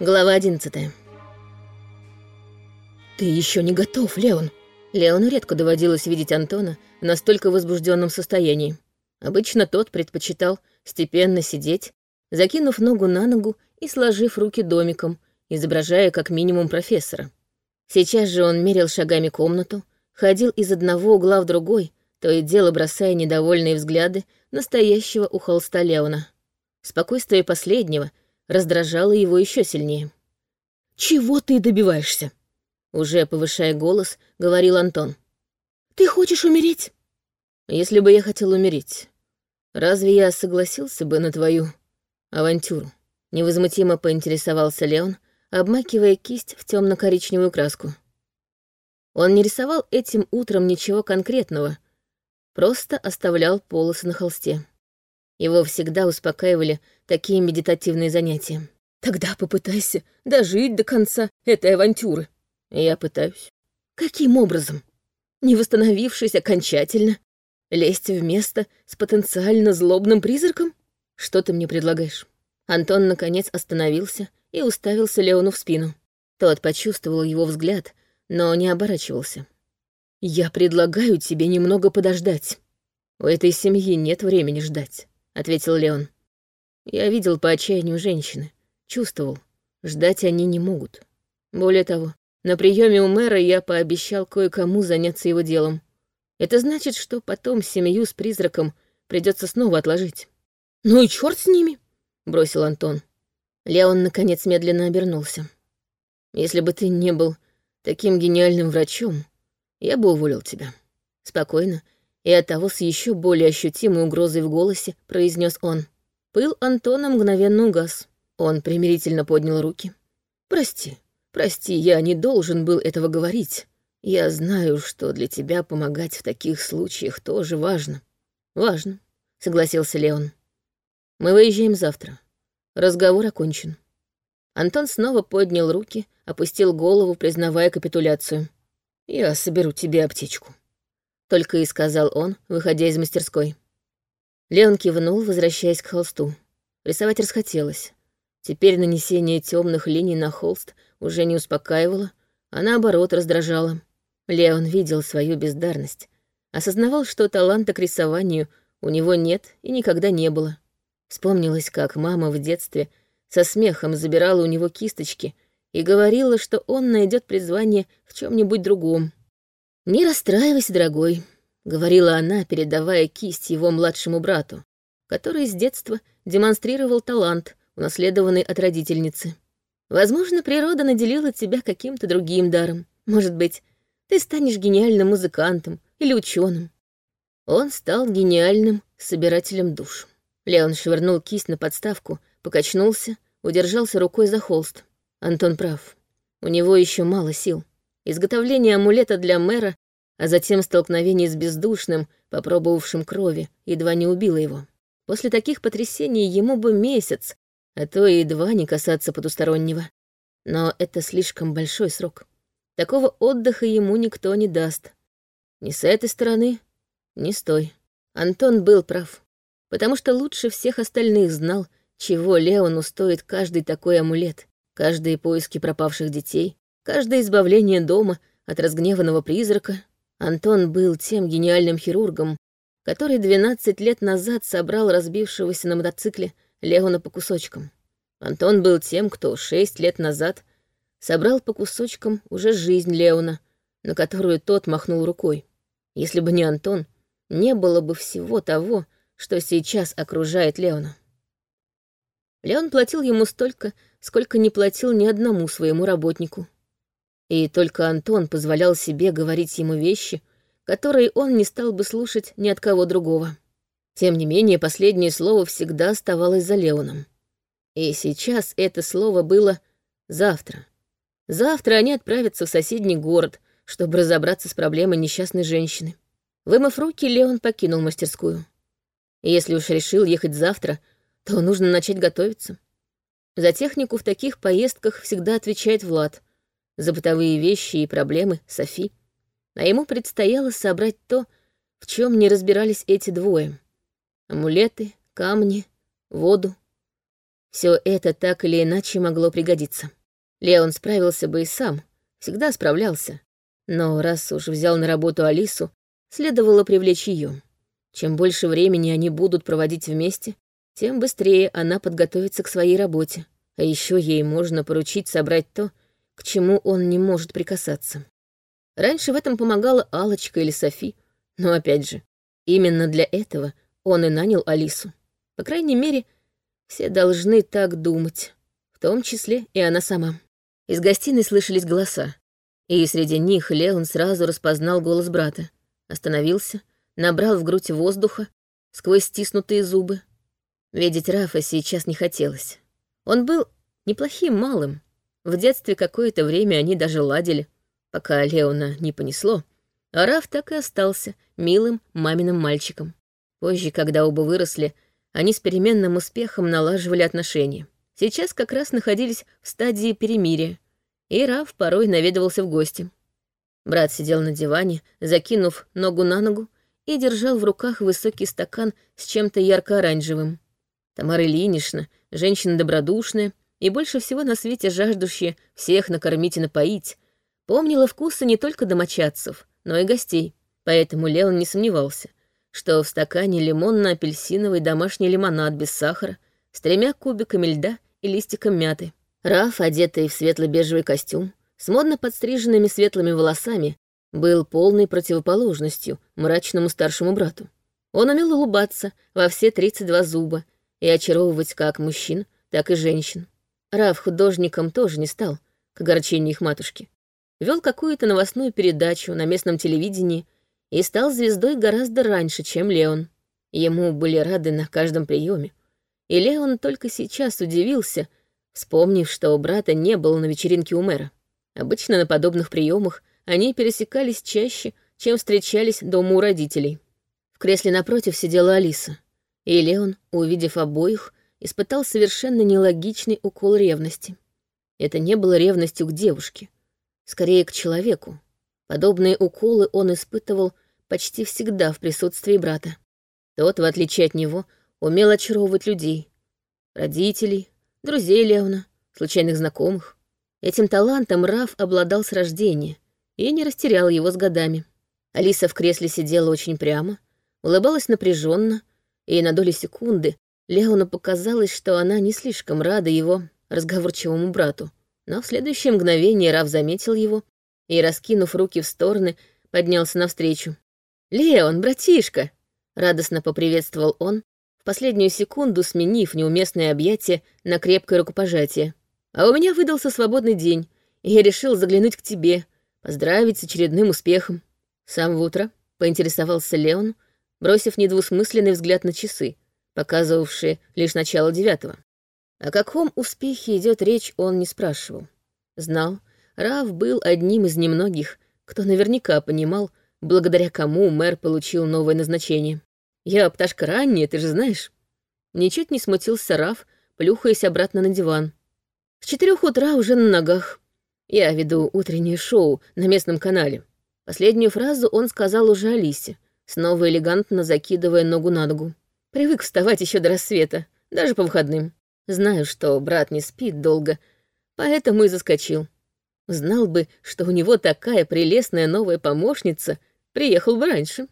Глава одиннадцатая. «Ты еще не готов, Леон!» Леону редко доводилось видеть Антона в настолько возбужденном состоянии. Обычно тот предпочитал степенно сидеть, закинув ногу на ногу и сложив руки домиком, изображая как минимум профессора. Сейчас же он мерил шагами комнату, ходил из одного угла в другой, то и дело бросая недовольные взгляды настоящего у холста Леона. Спокойствие последнего — раздражало его еще сильнее. «Чего ты добиваешься?» Уже повышая голос, говорил Антон. «Ты хочешь умереть?» «Если бы я хотел умереть, разве я согласился бы на твою авантюру?» Невозмутимо поинтересовался Леон, обмакивая кисть в темно-коричневую краску. Он не рисовал этим утром ничего конкретного, просто оставлял полосы на холсте. Его всегда успокаивали такие медитативные занятия. Тогда попытайся дожить до конца этой авантюры. Я пытаюсь. Каким образом? Не восстановившись окончательно, лезть в место с потенциально злобным призраком? Что ты мне предлагаешь? Антон, наконец, остановился и уставился Леону в спину. Тот почувствовал его взгляд, но не оборачивался. «Я предлагаю тебе немного подождать. У этой семьи нет времени ждать. — ответил Леон. «Я видел по отчаянию женщины. Чувствовал. Ждать они не могут. Более того, на приеме у мэра я пообещал кое-кому заняться его делом. Это значит, что потом семью с призраком придется снова отложить». «Ну и черт с ними!» — бросил Антон. Леон, наконец, медленно обернулся. «Если бы ты не был таким гениальным врачом, я бы уволил тебя. Спокойно, и оттого с еще более ощутимой угрозой в голосе произнес он. Пыл Антона мгновенно угас. Он примирительно поднял руки. «Прости, прости, я не должен был этого говорить. Я знаю, что для тебя помогать в таких случаях тоже важно». «Важно», — согласился Леон. «Мы выезжаем завтра. Разговор окончен». Антон снова поднял руки, опустил голову, признавая капитуляцию. «Я соберу тебе аптечку» только и сказал он, выходя из мастерской. Леон кивнул, возвращаясь к холсту. Рисовать расхотелось. Теперь нанесение темных линий на холст уже не успокаивало, а наоборот раздражало. Леон видел свою бездарность, осознавал, что таланта к рисованию у него нет и никогда не было. Вспомнилось, как мама в детстве со смехом забирала у него кисточки и говорила, что он найдет призвание в чем-нибудь другом. «Не расстраивайся, дорогой», — говорила она, передавая кисть его младшему брату, который с детства демонстрировал талант, унаследованный от родительницы. «Возможно, природа наделила тебя каким-то другим даром. Может быть, ты станешь гениальным музыкантом или ученым. Он стал гениальным собирателем душ. Леон швырнул кисть на подставку, покачнулся, удержался рукой за холст. Антон прав. У него еще мало сил. Изготовление амулета для мэра, а затем столкновение с бездушным, попробовавшим крови, едва не убило его. После таких потрясений ему бы месяц, а то и два не касаться потустороннего. Но это слишком большой срок. Такого отдыха ему никто не даст. Ни с этой стороны, ни с той. Антон был прав, потому что лучше всех остальных знал, чего Леону стоит каждый такой амулет, каждые поиски пропавших детей, каждое избавление дома от разгневанного призрака. Антон был тем гениальным хирургом, который 12 лет назад собрал разбившегося на мотоцикле Леона по кусочкам. Антон был тем, кто 6 лет назад собрал по кусочкам уже жизнь Леона, на которую тот махнул рукой. Если бы не Антон, не было бы всего того, что сейчас окружает Леона. Леон платил ему столько, сколько не платил ни одному своему работнику. И только Антон позволял себе говорить ему вещи, которые он не стал бы слушать ни от кого другого. Тем не менее, последнее слово всегда оставалось за Леоном. И сейчас это слово было «завтра». Завтра они отправятся в соседний город, чтобы разобраться с проблемой несчастной женщины. Вымыв руки, Леон покинул мастерскую. Если уж решил ехать завтра, то нужно начать готовиться. За технику в таких поездках всегда отвечает Влад — за бытовые вещи и проблемы Софи. А ему предстояло собрать то, в чем не разбирались эти двое. Амулеты, камни, воду. Все это так или иначе могло пригодиться. Леон справился бы и сам, всегда справлялся. Но раз уж взял на работу Алису, следовало привлечь ее. Чем больше времени они будут проводить вместе, тем быстрее она подготовится к своей работе. А еще ей можно поручить собрать то, к чему он не может прикасаться. Раньше в этом помогала Алочка или Софи, но опять же, именно для этого он и нанял Алису. По крайней мере, все должны так думать, в том числе и она сама. Из гостиной слышались голоса, и среди них Леон сразу распознал голос брата. Остановился, набрал в грудь воздуха сквозь стиснутые зубы. Видеть Рафа сейчас не хотелось. Он был неплохим малым. В детстве какое-то время они даже ладили, пока Леона не понесло, а Раф так и остался милым маминым мальчиком. Позже, когда оба выросли, они с переменным успехом налаживали отношения. Сейчас как раз находились в стадии перемирия, и Раф порой наведывался в гости. Брат сидел на диване, закинув ногу на ногу, и держал в руках высокий стакан с чем-то ярко-оранжевым. Тамара Ильинична, женщина добродушная и больше всего на свете жаждущая всех накормить и напоить, помнила вкусы не только домочадцев, но и гостей, поэтому Леон не сомневался — что в стакане лимонно-апельсиновый домашний лимонад без сахара с тремя кубиками льда и листиком мяты. Раф, одетый в светло-бежевый костюм, с модно подстриженными светлыми волосами, был полной противоположностью мрачному старшему брату. Он умел улыбаться во все 32 зуба и очаровывать как мужчин, так и женщин. Раф художником тоже не стал, к огорчению их матушки. Вел какую-то новостную передачу на местном телевидении и стал звездой гораздо раньше, чем Леон. Ему были рады на каждом приеме. И Леон только сейчас удивился, вспомнив, что у брата не было на вечеринке у мэра. Обычно на подобных приемах они пересекались чаще, чем встречались дома у родителей. В кресле напротив сидела Алиса, и Леон, увидев обоих, испытал совершенно нелогичный укол ревности. Это не было ревностью к девушке, скорее к человеку. Подобные уколы он испытывал почти всегда в присутствии брата. Тот, в отличие от него, умел очаровывать людей. Родителей, друзей Леона, случайных знакомых. Этим талантом Раф обладал с рождения и не растерял его с годами. Алиса в кресле сидела очень прямо, улыбалась напряженно, и на долю секунды Леону показалось, что она не слишком рада его разговорчивому брату. Но в следующее мгновение Раф заметил его и, раскинув руки в стороны, поднялся навстречу. «Леон, братишка!» — радостно поприветствовал он, в последнюю секунду сменив неуместное объятие на крепкое рукопожатие. «А у меня выдался свободный день, и я решил заглянуть к тебе, поздравить с очередным успехом». С самого утра поинтересовался Леон, бросив недвусмысленный взгляд на часы, показывавшие лишь начало девятого. О каком успехе идет речь, он не спрашивал. Знал, Рав был одним из немногих, кто наверняка понимал, благодаря кому мэр получил новое назначение. Я пташка ранняя, ты же знаешь. Ничуть не смутился Раф, плюхаясь обратно на диван. С четырех утра уже на ногах. Я веду утреннее шоу на местном канале. Последнюю фразу он сказал уже Алисе, снова элегантно закидывая ногу на ногу. Привык вставать еще до рассвета, даже по выходным. Знаю, что брат не спит долго, поэтому и заскочил. Знал бы, что у него такая прелестная новая помощница — Приехал бы раньше».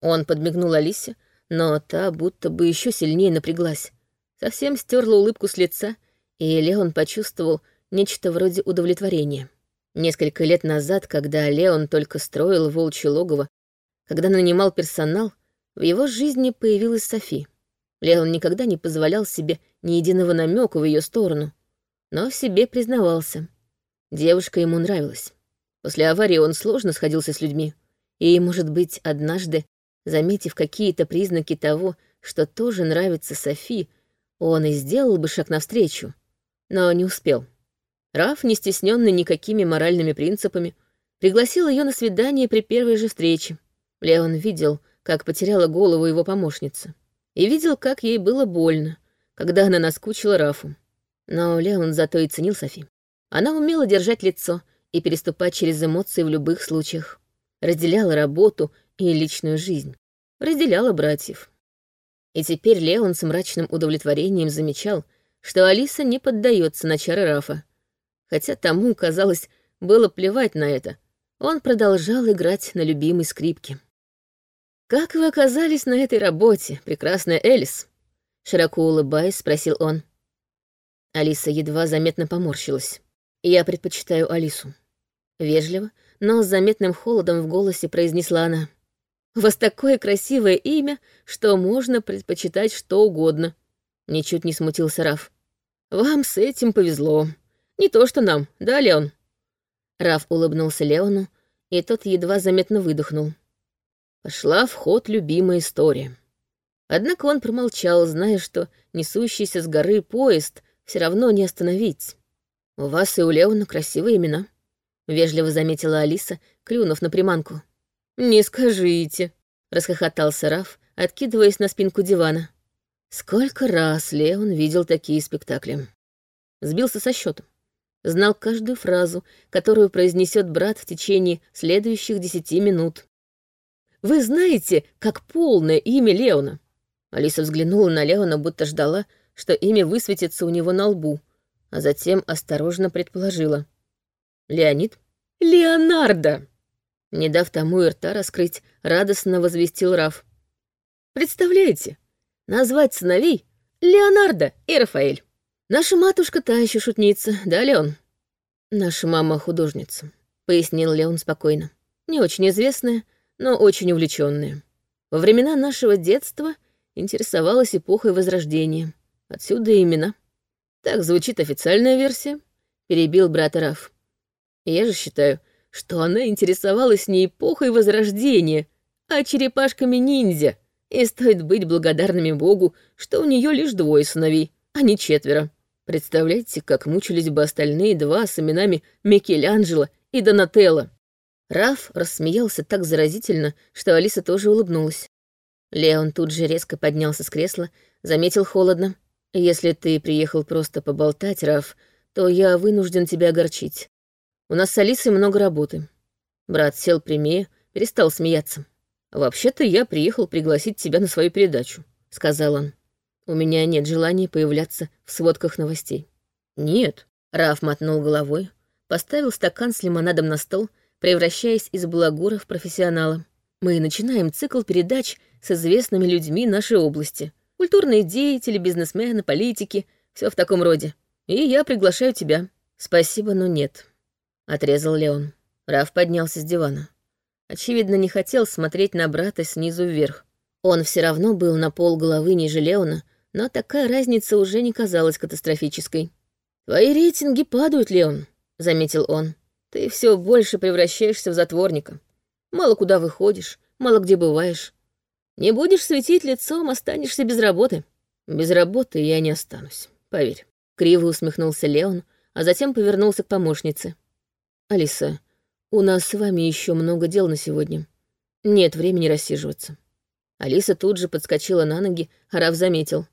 Он подмигнул Алисе, но та будто бы еще сильнее напряглась. Совсем стерла улыбку с лица, и Леон почувствовал нечто вроде удовлетворения. Несколько лет назад, когда Леон только строил волчье логово, когда нанимал персонал, в его жизни появилась Софи. Леон никогда не позволял себе ни единого намека в ее сторону, но в себе признавался. Девушка ему нравилась. После аварии он сложно сходился с людьми. И, может быть, однажды, заметив какие-то признаки того, что тоже нравится Софи, он и сделал бы шаг навстречу, но не успел. Раф, не стесненный никакими моральными принципами, пригласил ее на свидание при первой же встрече. Леон видел, как потеряла голову его помощница, и видел, как ей было больно, когда она наскучила Рафу. Но Леон зато и ценил Софи. Она умела держать лицо и переступать через эмоции в любых случаях разделяла работу и личную жизнь, разделяла братьев. И теперь Леон с мрачным удовлетворением замечал, что Алиса не поддается на чары Рафа. Хотя тому, казалось, было плевать на это. Он продолжал играть на любимой скрипке. «Как вы оказались на этой работе, прекрасная Элис?» Широко улыбаясь, спросил он. Алиса едва заметно поморщилась. «Я предпочитаю Алису». Вежливо, но с заметным холодом в голосе произнесла она. «У вас такое красивое имя, что можно предпочитать что угодно», — ничуть не смутился Раф. «Вам с этим повезло. Не то что нам, да, Леон?» Раф улыбнулся Леону, и тот едва заметно выдохнул. Пошла в ход любимая история. Однако он промолчал, зная, что несущийся с горы поезд все равно не остановить. «У вас и у Леона красивые имена», — вежливо заметила Алиса, клюнув на приманку. «Не скажите», — расхохотался Раф, откидываясь на спинку дивана. Сколько раз Леон видел такие спектакли. Сбился со счетом. Знал каждую фразу, которую произнесет брат в течение следующих десяти минут. «Вы знаете, как полное имя Леона?» Алиса взглянула на Леона, будто ждала, что имя высветится у него на лбу, а затем осторожно предположила. «Леонид?» «Леонардо!» Не дав тому и рта раскрыть, радостно возвестил Раф. «Представляете, назвать сыновей Леонардо и Рафаэль. Наша матушка та еще шутница, да, Леон?» «Наша мама художница», — пояснил Леон спокойно. «Не очень известная, но очень увлеченная. Во времена нашего детства интересовалась эпохой Возрождения. Отсюда и имена. Так звучит официальная версия», — перебил брат Раф. «Я же считаю, что она интересовалась не эпохой Возрождения, а черепашками-ниндзя, и стоит быть благодарными Богу, что у нее лишь двое сыновей, а не четверо. Представляете, как мучились бы остальные два с именами Микеланджело и Донателло. Раф рассмеялся так заразительно, что Алиса тоже улыбнулась. Леон тут же резко поднялся с кресла, заметил холодно. «Если ты приехал просто поболтать, Раф, то я вынужден тебя огорчить. У нас с Алисой много работы. Брат сел прямее, перестал смеяться. «Вообще-то я приехал пригласить тебя на свою передачу», — сказал он. «У меня нет желания появляться в сводках новостей». «Нет», — Раф мотнул головой, поставил стакан с лимонадом на стол, превращаясь из балагура в профессионала. «Мы начинаем цикл передач с известными людьми нашей области. Культурные деятели, бизнесмены, политики, все в таком роде. И я приглашаю тебя». «Спасибо, но нет», отрезал Леон. Раф поднялся с дивана. Очевидно, не хотел смотреть на брата снизу вверх. Он все равно был на пол головы ниже Леона, но такая разница уже не казалась катастрофической. «Твои рейтинги падают, Леон», — заметил он. «Ты все больше превращаешься в затворника. Мало куда выходишь, мало где бываешь. Не будешь светить лицом, останешься без работы». «Без работы я не останусь, поверь». Криво усмехнулся Леон, а затем повернулся к помощнице. «Алиса, у нас с вами еще много дел на сегодня. Нет времени рассиживаться». Алиса тут же подскочила на ноги, а Раф заметил.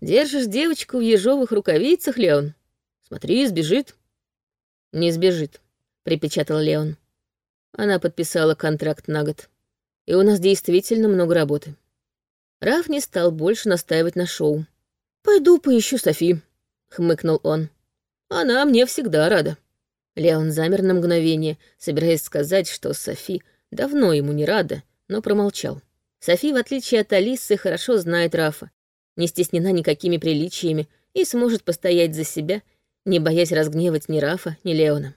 «Держишь девочку в ежовых рукавицах, Леон? Смотри, сбежит». «Не сбежит», — припечатал Леон. Она подписала контракт на год. И у нас действительно много работы. Раф не стал больше настаивать на шоу. «Пойду поищу Софи», — хмыкнул он. «Она мне всегда рада». Леон замер на мгновение, собираясь сказать, что Софи давно ему не рада, но промолчал. Софи, в отличие от Алисы, хорошо знает Рафа, не стеснена никакими приличиями и сможет постоять за себя, не боясь разгневать ни Рафа, ни Леона.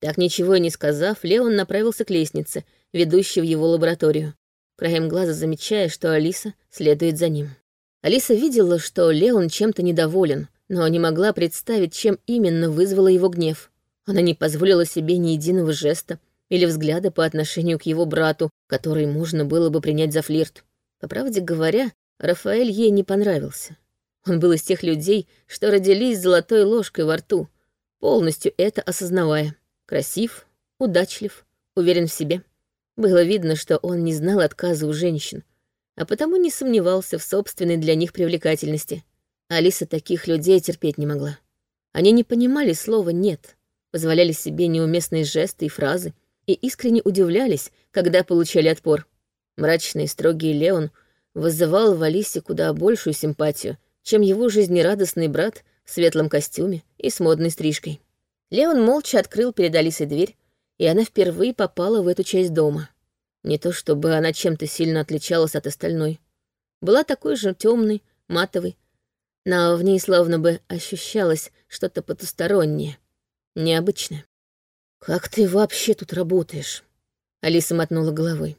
Так ничего и не сказав, Леон направился к лестнице, ведущей в его лабораторию, краем глаза замечая, что Алиса следует за ним. Алиса видела, что Леон чем-то недоволен, но не могла представить, чем именно вызвало его гнев. Она не позволила себе ни единого жеста или взгляда по отношению к его брату, который можно было бы принять за флирт. По правде говоря, Рафаэль ей не понравился. Он был из тех людей, что родились с золотой ложкой во рту, полностью это осознавая. Красив, удачлив, уверен в себе. Было видно, что он не знал отказа у женщин, а потому не сомневался в собственной для них привлекательности. Алиса таких людей терпеть не могла. Они не понимали слова «нет», позволяли себе неуместные жесты и фразы и искренне удивлялись, когда получали отпор. Мрачный и строгий Леон вызывал в Алисе куда большую симпатию, чем его жизнерадостный брат в светлом костюме и с модной стрижкой. Леон молча открыл перед Алисой дверь, и она впервые попала в эту часть дома. Не то чтобы она чем-то сильно отличалась от остальной. Была такой же темной, матовой, но в ней словно бы ощущалось что-то потустороннее, необычное. «Как ты вообще тут работаешь?» Алиса мотнула головой.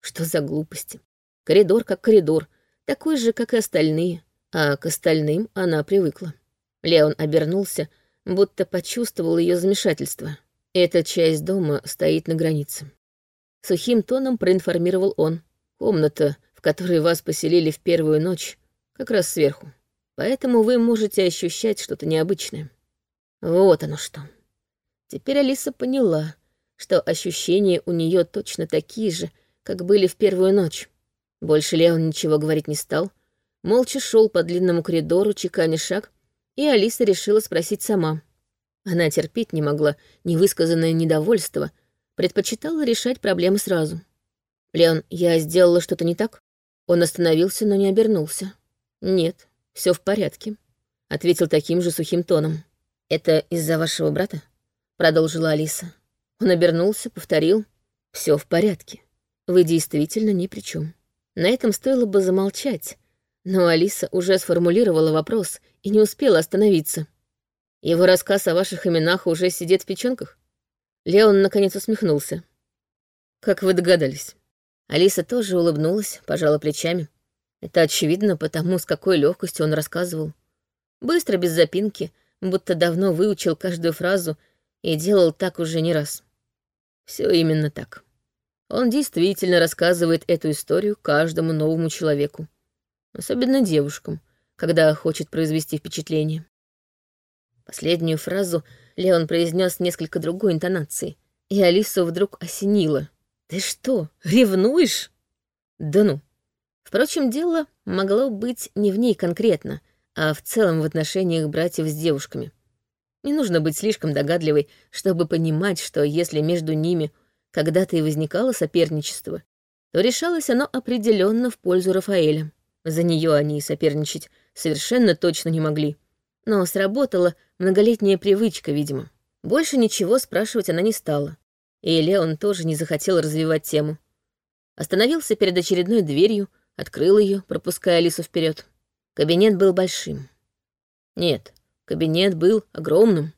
«Что за глупости? Коридор как коридор, такой же, как и остальные, а к остальным она привыкла». Леон обернулся, будто почувствовал ее замешательство. Эта часть дома стоит на границе. Сухим тоном проинформировал он. Комната, в которой вас поселили в первую ночь, как раз сверху. Поэтому вы можете ощущать что-то необычное. Вот оно что. Теперь Алиса поняла, что ощущения у нее точно такие же, как были в первую ночь. Больше Леон ничего говорить не стал, молча шел по длинному коридору, чеканя шаг, и Алиса решила спросить сама. Она терпеть не могла невысказанное недовольство, предпочитала решать проблемы сразу. «Леон, я сделала что-то не так?» Он остановился, но не обернулся. «Нет, все в порядке», — ответил таким же сухим тоном. «Это из-за вашего брата?» — продолжила Алиса. Он обернулся, повторил. Все в порядке. Вы действительно ни при чем. На этом стоило бы замолчать, но Алиса уже сформулировала вопрос и не успела остановиться. Его рассказ о ваших именах уже сидит в печенках? Леон наконец усмехнулся. Как вы догадались? Алиса тоже улыбнулась, пожала плечами. Это очевидно потому, с какой легкостью он рассказывал. Быстро, без запинки, будто давно выучил каждую фразу и делал так уже не раз. Все именно так. Он действительно рассказывает эту историю каждому новому человеку. Особенно девушкам, когда хочет произвести впечатление. Последнюю фразу Леон произнес несколько другой интонацией, и Алису вдруг осенило. «Ты что, ревнуешь?» «Да ну!» Впрочем, дело могло быть не в ней конкретно, а в целом в отношениях братьев с девушками. Не нужно быть слишком догадливой, чтобы понимать, что если между ними когда-то и возникало соперничество, то решалось оно определенно в пользу Рафаэля. За нее они и соперничать совершенно точно не могли. Но сработала многолетняя привычка, видимо. Больше ничего спрашивать она не стала. И Леон тоже не захотел развивать тему. Остановился перед очередной дверью, открыл ее, пропуская Алису вперед. Кабинет был большим. Нет, кабинет был огромным.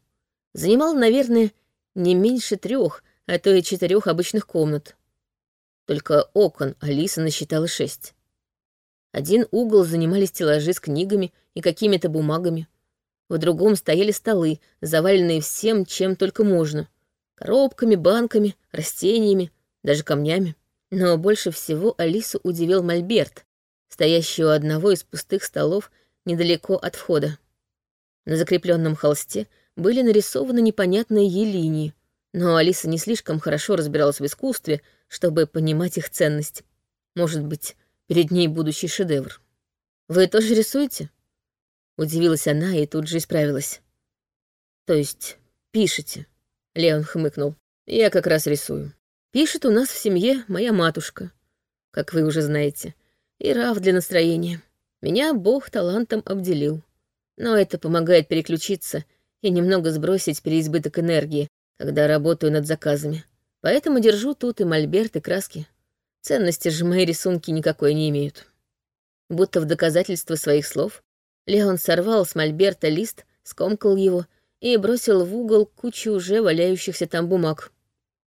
Занимал, наверное, не меньше трех, а то и четырех обычных комнат. Только окон Алиса насчитала шесть. Один угол занимали стеллажи с книгами и какими-то бумагами. В другом стояли столы, заваленные всем, чем только можно. Коробками, банками, растениями, даже камнями. Но больше всего Алису удивил Мольберт, стоящий у одного из пустых столов недалеко от входа. На закрепленном холсте были нарисованы непонятные ей линии, но Алиса не слишком хорошо разбиралась в искусстве, чтобы понимать их ценность. Может быть, перед ней будущий шедевр. «Вы тоже рисуете?» Удивилась она и тут же исправилась. «То есть пишете?» Леон хмыкнул. «Я как раз рисую. Пишет у нас в семье моя матушка, как вы уже знаете, и Рав для настроения. Меня Бог талантом обделил. Но это помогает переключиться и немного сбросить переизбыток энергии, когда работаю над заказами. Поэтому держу тут и мольберт, и краски. Ценности же мои рисунки никакой не имеют. Будто в доказательство своих слов, Леон сорвал с мольберта лист, скомкал его и бросил в угол кучу уже валяющихся там бумаг.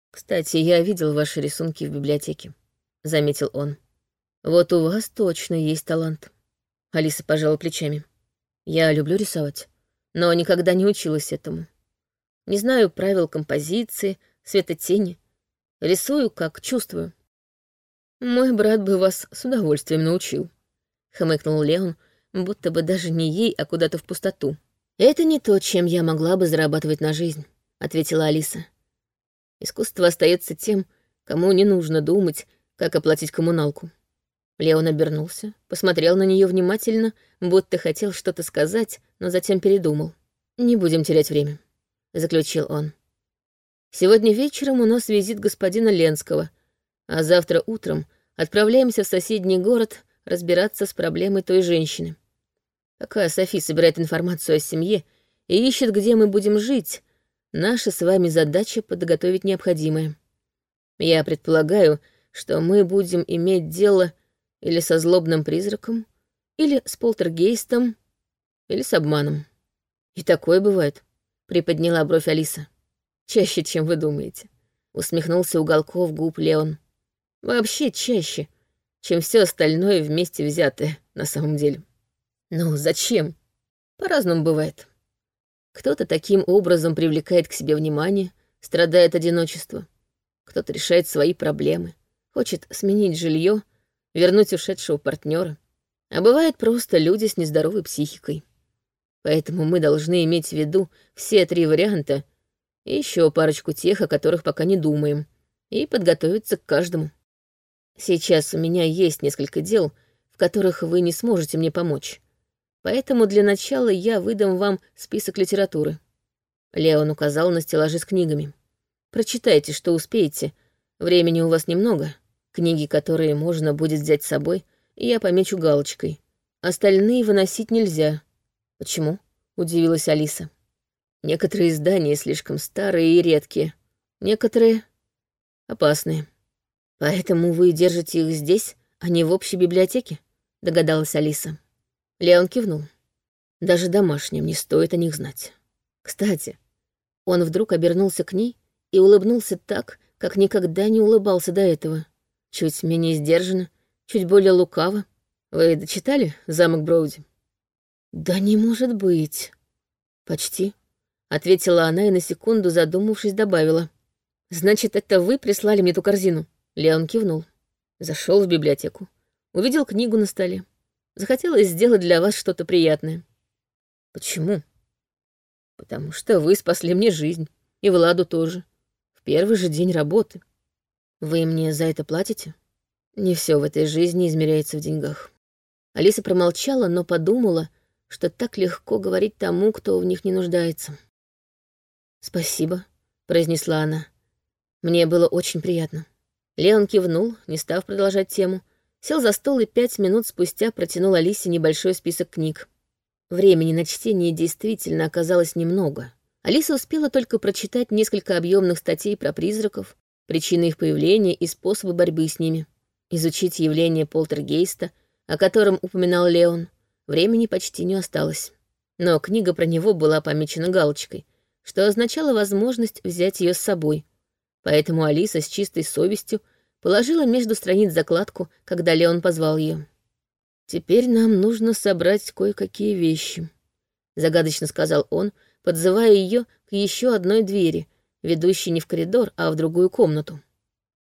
«Кстати, я видел ваши рисунки в библиотеке», — заметил он. «Вот у вас точно есть талант». Алиса пожала плечами. «Я люблю рисовать, но никогда не училась этому. Не знаю правил композиции, светотени. Рисую, как чувствую». «Мой брат бы вас с удовольствием научил», — хмыкнул Леон, будто бы даже не ей, а куда-то в пустоту. «Это не то, чем я могла бы зарабатывать на жизнь», — ответила Алиса. Искусство остается тем, кому не нужно думать, как оплатить коммуналку. Леон обернулся, посмотрел на нее внимательно, будто хотел что-то сказать, но затем передумал. «Не будем терять время», — заключил он. «Сегодня вечером у нас визит господина Ленского, а завтра утром отправляемся в соседний город разбираться с проблемой той женщины. Пока Софи собирает информацию о семье и ищет, где мы будем жить, наша с вами задача подготовить необходимое. Я предполагаю, что мы будем иметь дело или со злобным призраком, или с полтергейстом, или с обманом. И такое бывает, приподняла бровь Алиса. Чаще, чем вы думаете. Усмехнулся уголков губ Леон. Вообще чаще, чем все остальное вместе взятое на самом деле. Ну, зачем? По-разному бывает. Кто-то таким образом привлекает к себе внимание, страдает одиночество. Кто-то решает свои проблемы, хочет сменить жилье, вернуть ушедшего партнера. А бывает просто люди с нездоровой психикой. Поэтому мы должны иметь в виду все три варианта и еще парочку тех, о которых пока не думаем, и подготовиться к каждому. Сейчас у меня есть несколько дел, в которых вы не сможете мне помочь. Поэтому для начала я выдам вам список литературы. Леон указал на стеллажи с книгами. Прочитайте, что успеете. Времени у вас немного. Книги, которые можно будет взять с собой, я помечу галочкой. Остальные выносить нельзя. Почему? Удивилась Алиса. Некоторые издания слишком старые и редкие. Некоторые опасные. Поэтому вы держите их здесь, а не в общей библиотеке? Догадалась Алиса. Леон кивнул. Даже домашним не стоит о них знать. Кстати, он вдруг обернулся к ней и улыбнулся так, как никогда не улыбался до этого. Чуть менее сдержанно, чуть более лукаво. Вы дочитали «Замок Броуди»? «Да не может быть». «Почти», — ответила она и на секунду, задумавшись, добавила. «Значит, это вы прислали мне ту корзину?» Леон кивнул. Зашел в библиотеку. Увидел книгу на столе. Захотелось сделать для вас что-то приятное. Почему? Потому что вы спасли мне жизнь. И Владу тоже. В первый же день работы. Вы мне за это платите? Не все в этой жизни измеряется в деньгах. Алиса промолчала, но подумала, что так легко говорить тому, кто в них не нуждается. «Спасибо», — произнесла она. «Мне было очень приятно». Леон кивнул, не став продолжать тему, сел за стол и пять минут спустя протянул Алисе небольшой список книг. Времени на чтение действительно оказалось немного. Алиса успела только прочитать несколько объемных статей про призраков, причины их появления и способы борьбы с ними. Изучить явление полтергейста, о котором упоминал Леон, времени почти не осталось. Но книга про него была помечена галочкой, что означало возможность взять ее с собой. Поэтому Алиса с чистой совестью Положила между страниц закладку, когда Леон позвал ее. «Теперь нам нужно собрать кое-какие вещи», — загадочно сказал он, подзывая ее к еще одной двери, ведущей не в коридор, а в другую комнату.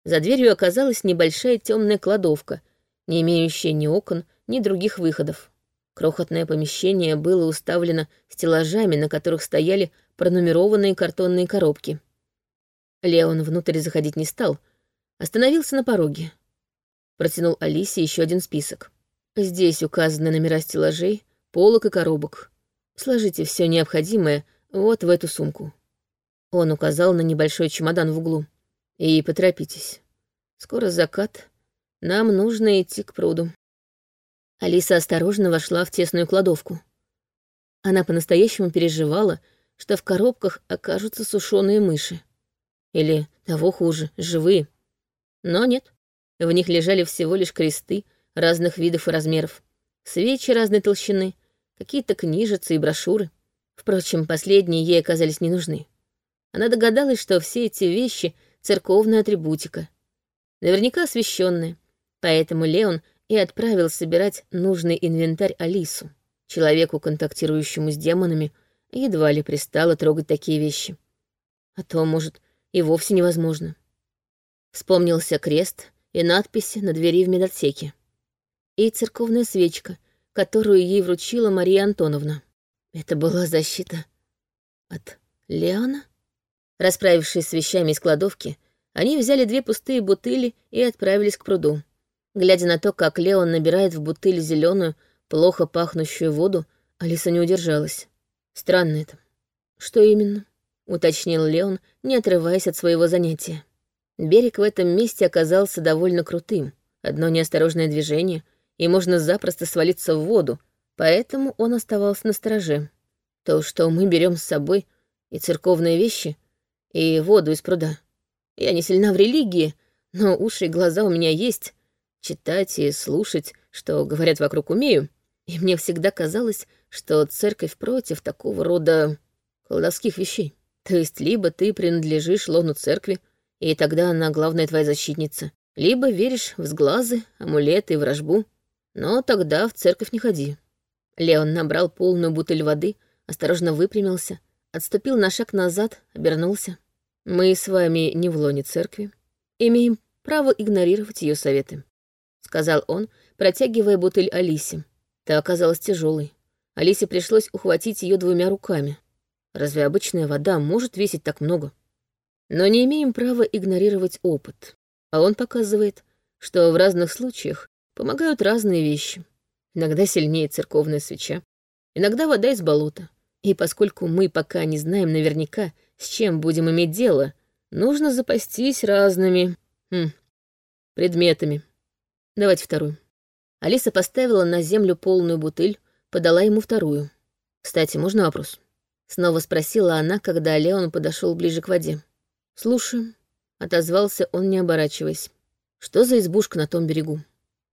За дверью оказалась небольшая темная кладовка, не имеющая ни окон, ни других выходов. Крохотное помещение было уставлено стеллажами, на которых стояли пронумерованные картонные коробки. Леон внутрь заходить не стал — Остановился на пороге. Протянул Алисе еще один список. Здесь указаны номера стеллажей, полок и коробок. Сложите все необходимое вот в эту сумку. Он указал на небольшой чемодан в углу. И поторопитесь. Скоро закат. Нам нужно идти к пруду. Алиса осторожно вошла в тесную кладовку. Она по-настоящему переживала, что в коробках окажутся сушеные мыши. Или, того хуже, живые. Но нет, в них лежали всего лишь кресты разных видов и размеров, свечи разной толщины, какие-то книжицы и брошюры. Впрочем, последние ей оказались не нужны. Она догадалась, что все эти вещи — церковная атрибутика. Наверняка освященная, поэтому Леон и отправил собирать нужный инвентарь Алису. Человеку, контактирующему с демонами, едва ли пристало трогать такие вещи. А то, может, и вовсе невозможно. Вспомнился крест и надписи на двери в медотсеке. И церковная свечка, которую ей вручила Мария Антоновна. Это была защита от Леона? Расправившись с вещами из кладовки, они взяли две пустые бутыли и отправились к пруду. Глядя на то, как Леон набирает в бутыль зеленую, плохо пахнущую воду, Алиса не удержалась. Странно это. Что именно? Уточнил Леон, не отрываясь от своего занятия. Берег в этом месте оказался довольно крутым. Одно неосторожное движение, и можно запросто свалиться в воду, поэтому он оставался на стороже. То, что мы берем с собой и церковные вещи, и воду из пруда. Я не сильна в религии, но уши и глаза у меня есть. Читать и слушать, что говорят вокруг, умею. И мне всегда казалось, что церковь против такого рода колдовских вещей. То есть либо ты принадлежишь лону церкви, и тогда она главная твоя защитница, либо веришь в сглазы, амулеты и вражбу, но тогда в церковь не ходи. Леон набрал полную бутыль воды, осторожно выпрямился, отступил на шаг назад, обернулся. «Мы с вами не в лоне церкви. Имеем право игнорировать ее советы», — сказал он, протягивая бутыль Алисе. Та оказалась тяжелой. Алисе пришлось ухватить ее двумя руками. Разве обычная вода может весить так много? Но не имеем права игнорировать опыт. А он показывает, что в разных случаях помогают разные вещи. Иногда сильнее церковная свеча, иногда вода из болота. И поскольку мы пока не знаем наверняка, с чем будем иметь дело, нужно запастись разными хм, предметами. Давайте вторую. Алиса поставила на землю полную бутыль, подала ему вторую. «Кстати, можно вопрос?» Снова спросила она, когда Леон подошел ближе к воде. «Слушаю», — отозвался он, не оборачиваясь. «Что за избушка на том берегу?»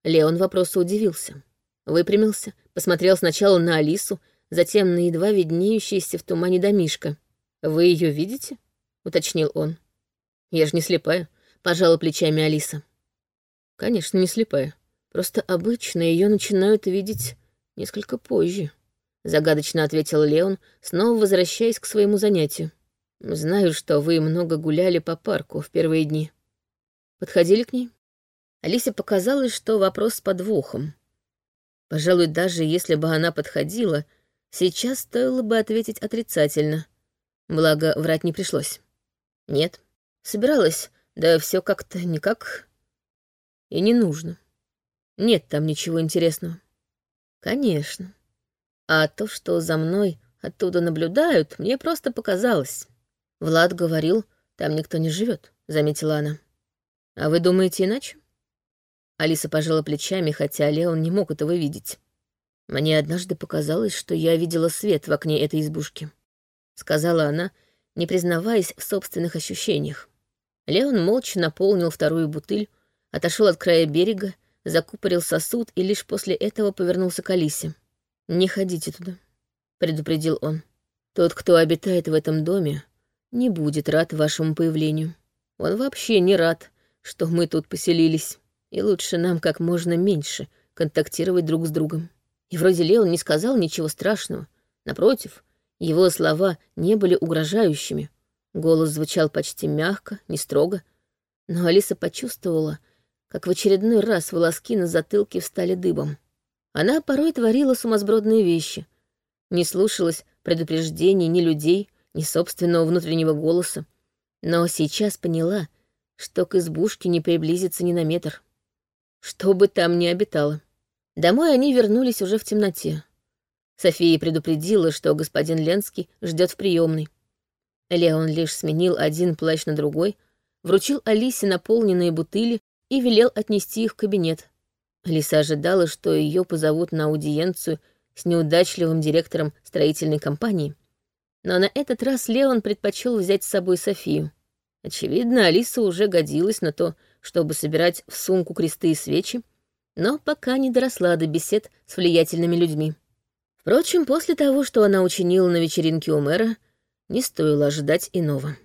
Леон вопросу удивился. Выпрямился, посмотрел сначала на Алису, затем на едва виднеющийся в тумане домишко. «Вы ее видите?» — уточнил он. «Я же не слепая», — пожала плечами Алиса. «Конечно, не слепая. Просто обычно ее начинают видеть несколько позже», — загадочно ответил Леон, снова возвращаясь к своему занятию. Знаю, что вы много гуляли по парку в первые дни. Подходили к ней? Алисе показалось, что вопрос с подвохом. Пожалуй, даже если бы она подходила, сейчас стоило бы ответить отрицательно. Благо, врать не пришлось. Нет. Собиралась, да все как-то никак. И не нужно. Нет там ничего интересного. Конечно. А то, что за мной оттуда наблюдают, мне просто показалось. Влад говорил, там никто не живет, заметила она. А вы думаете иначе? Алиса пожала плечами, хотя Леон не мог этого видеть. Мне однажды показалось, что я видела свет в окне этой избушки, сказала она, не признаваясь в собственных ощущениях. Леон молча наполнил вторую бутыль, отошел от края берега, закупорил сосуд и лишь после этого повернулся к Алисе. «Не ходите туда», — предупредил он. «Тот, кто обитает в этом доме, не будет рад вашему появлению. Он вообще не рад, что мы тут поселились. И лучше нам как можно меньше контактировать друг с другом. И вроде Леон не сказал ничего страшного. Напротив, его слова не были угрожающими. Голос звучал почти мягко, не строго. Но Алиса почувствовала, как в очередной раз волоски на затылке встали дыбом. Она порой творила сумасбродные вещи. Не слушалась предупреждений ни людей, ни собственного внутреннего голоса, но сейчас поняла, что к избушке не приблизится ни на метр. Что бы там ни обитало. Домой они вернулись уже в темноте. София предупредила, что господин Ленский ждет в приемной. Леон лишь сменил один плащ на другой, вручил Алисе наполненные бутыли и велел отнести их в кабинет. Алиса ожидала, что ее позовут на аудиенцию с неудачливым директором строительной компании, но на этот раз Леон предпочел взять с собой Софию. Очевидно, Алиса уже годилась на то, чтобы собирать в сумку кресты и свечи, но пока не доросла до бесед с влиятельными людьми. Впрочем, после того, что она учинила на вечеринке у мэра, не стоило ожидать иного.